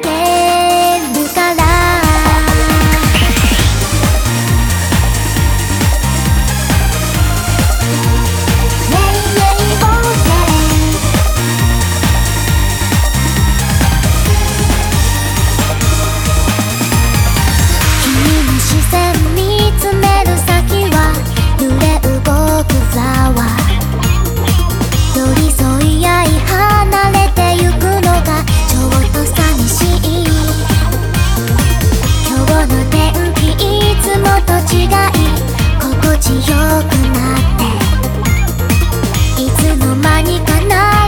けと違い心地よくなって。いつの間にかな